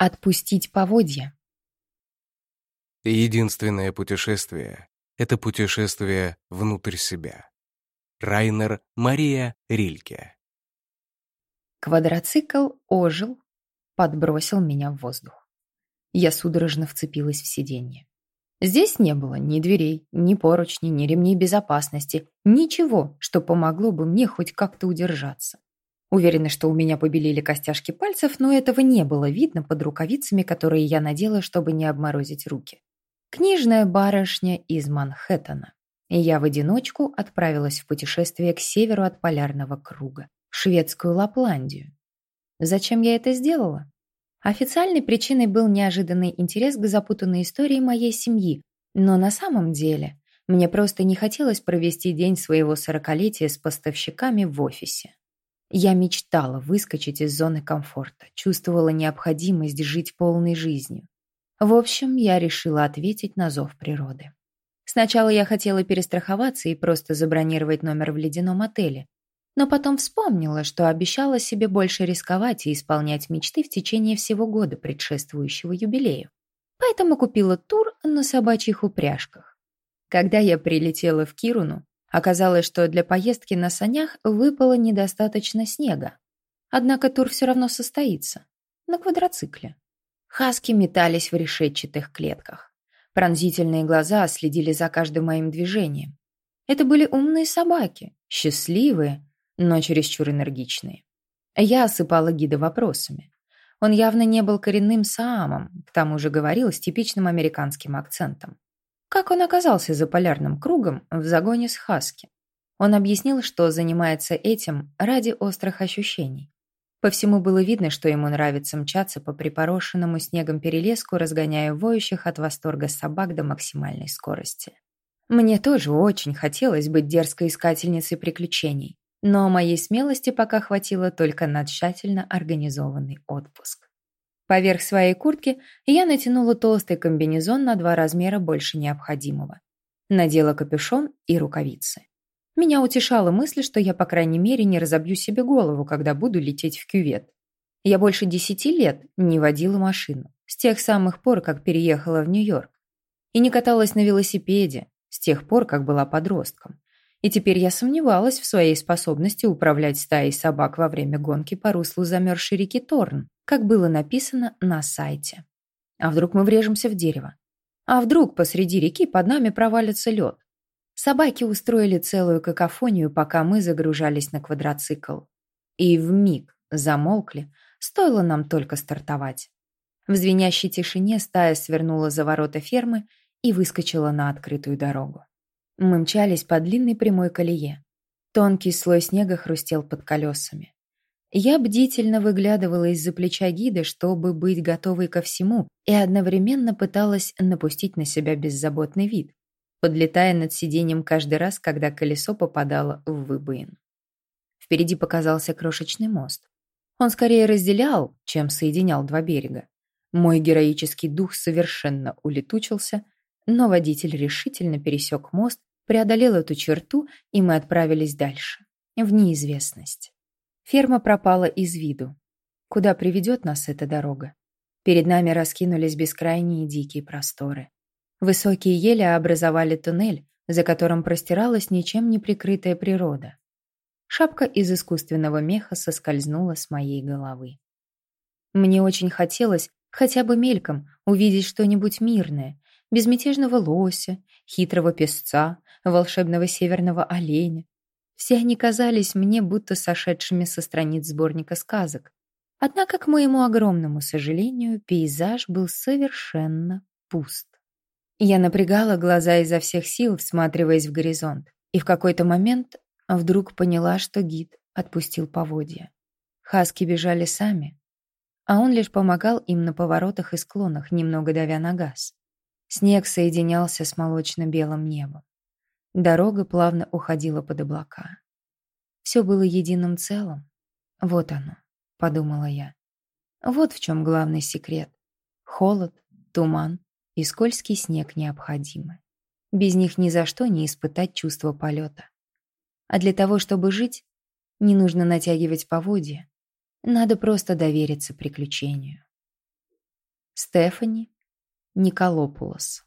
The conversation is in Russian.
Отпустить поводья. Единственное путешествие — это путешествие внутрь себя. Райнер Мария Рильке. Квадроцикл ожил, подбросил меня в воздух. Я судорожно вцепилась в сиденье. Здесь не было ни дверей, ни поручней, ни ремней безопасности, ничего, что помогло бы мне хоть как-то удержаться. Уверена, что у меня побелели костяшки пальцев, но этого не было видно под рукавицами, которые я надела, чтобы не обморозить руки. Книжная барышня из Манхэттена. И я в одиночку отправилась в путешествие к северу от полярного круга, в шведскую Лапландию. Зачем я это сделала? Официальной причиной был неожиданный интерес к запутанной истории моей семьи, но на самом деле мне просто не хотелось провести день своего сорокалетия с поставщиками в офисе. Я мечтала выскочить из зоны комфорта, чувствовала необходимость жить полной жизнью. В общем, я решила ответить на зов природы. Сначала я хотела перестраховаться и просто забронировать номер в ледяном отеле, но потом вспомнила, что обещала себе больше рисковать и исполнять мечты в течение всего года, предшествующего юбилею. Поэтому купила тур на собачьих упряжках. Когда я прилетела в Кируну, Оказалось, что для поездки на санях выпало недостаточно снега. Однако тур все равно состоится. На квадроцикле. Хаски метались в решетчатых клетках. Пронзительные глаза следили за каждым моим движением. Это были умные собаки, счастливые, но чересчур энергичные. Я осыпала гида вопросами. Он явно не был коренным саамом, к тому же говорил с типичным американским акцентом. Как он оказался за полярным кругом в загоне с Хаски? Он объяснил, что занимается этим ради острых ощущений. По всему было видно, что ему нравится мчаться по припорошенному снегом перелеску, разгоняя воющих от восторга собак до максимальной скорости. Мне тоже очень хотелось быть дерзкой искательницей приключений, но моей смелости пока хватило только на тщательно организованный отпуск. Поверх своей куртки я натянула толстый комбинезон на два размера больше необходимого. Надела капюшон и рукавицы. Меня утешала мысль, что я, по крайней мере, не разобью себе голову, когда буду лететь в кювет. Я больше десяти лет не водила машину, с тех самых пор, как переехала в Нью-Йорк. И не каталась на велосипеде, с тех пор, как была подростком. И теперь я сомневалась в своей способности управлять стаей собак во время гонки по руслу замерзшей реки Торн как было написано на сайте. А вдруг мы врежемся в дерево? А вдруг посреди реки под нами провалится лед? Собаки устроили целую какофонию, пока мы загружались на квадроцикл. И в миг замолкли, стоило нам только стартовать. В звенящей тишине стая свернула за ворота фермы и выскочила на открытую дорогу. Мы мчались по длинной прямой колее. Тонкий слой снега хрустел под колесами. Я бдительно выглядывала из-за плеча гида, чтобы быть готовой ко всему, и одновременно пыталась напустить на себя беззаботный вид, подлетая над сиденьем каждый раз, когда колесо попадало в выбоин. Впереди показался крошечный мост. Он скорее разделял, чем соединял два берега. Мой героический дух совершенно улетучился, но водитель решительно пересек мост, преодолел эту черту, и мы отправились дальше, в неизвестность. Ферма пропала из виду. Куда приведет нас эта дорога? Перед нами раскинулись бескрайние дикие просторы. Высокие ели образовали туннель, за которым простиралась ничем не прикрытая природа. Шапка из искусственного меха соскользнула с моей головы. Мне очень хотелось хотя бы мельком увидеть что-нибудь мирное, безмятежного лося, хитрого песца, волшебного северного оленя, все они казались мне будто сошедшими со страниц сборника сказок. Однако, к моему огромному сожалению, пейзаж был совершенно пуст. Я напрягала глаза изо всех сил, всматриваясь в горизонт, и в какой-то момент вдруг поняла, что гид отпустил поводья. Хаски бежали сами, а он лишь помогал им на поворотах и склонах, немного давя на газ. Снег соединялся с молочно-белым небом. Дорога плавно уходила под облака. Все было единым целым. Вот оно, подумала я. Вот в чем главный секрет. Холод, туман и скользкий снег необходимы. Без них ни за что не испытать чувство полета. А для того, чтобы жить, не нужно натягивать поводья. Надо просто довериться приключению. Стефани Николопулос.